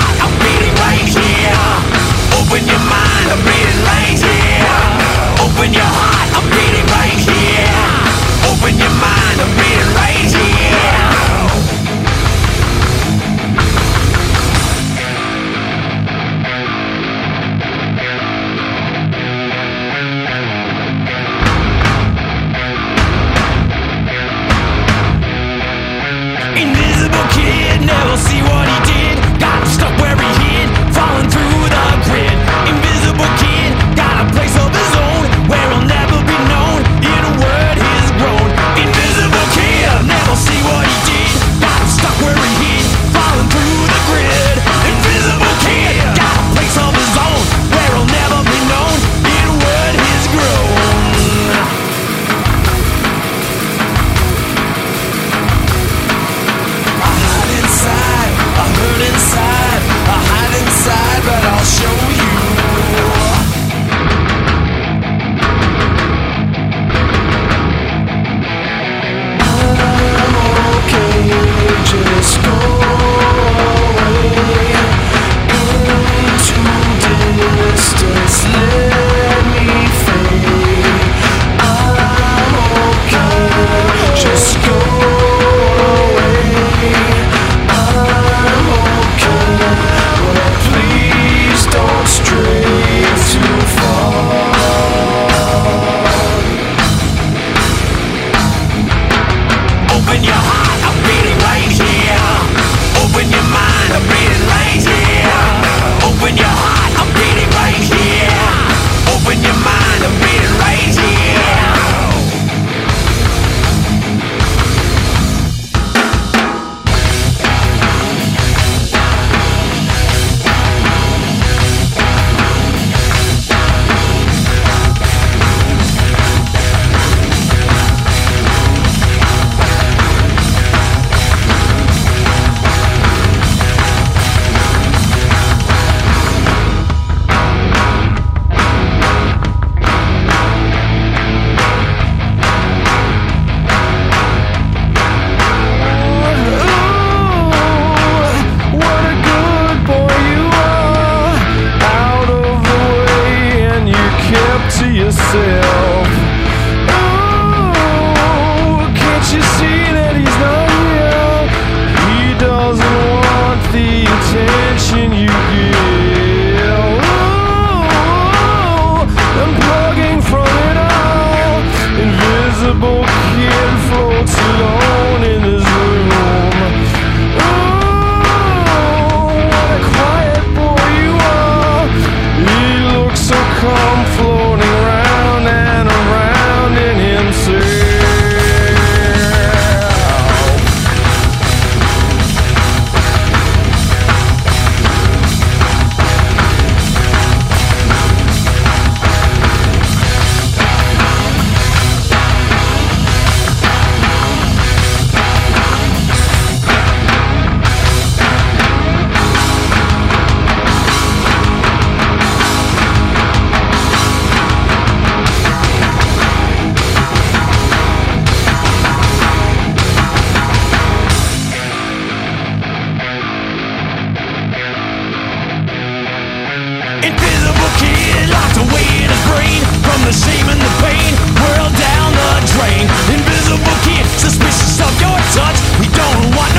Ah! Knocked away in his brain From the shame and the pain. Whirled down the drain. Invisible kid. Suspicious of your touch. We don't want